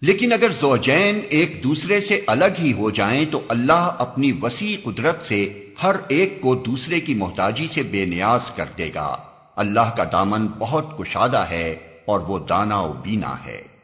لیکن اگر زوجین ایک دوسرے سے الگ ہی ہو جائیں تو اللہ اپنی وسیع قدرت سے ہر ایک کو دوسرے کی محتاجی سے بے نیاز کر دے گا۔ اللہ کا دامن بہت کشادہ ہے اور وہ دانا و بینا ہے۔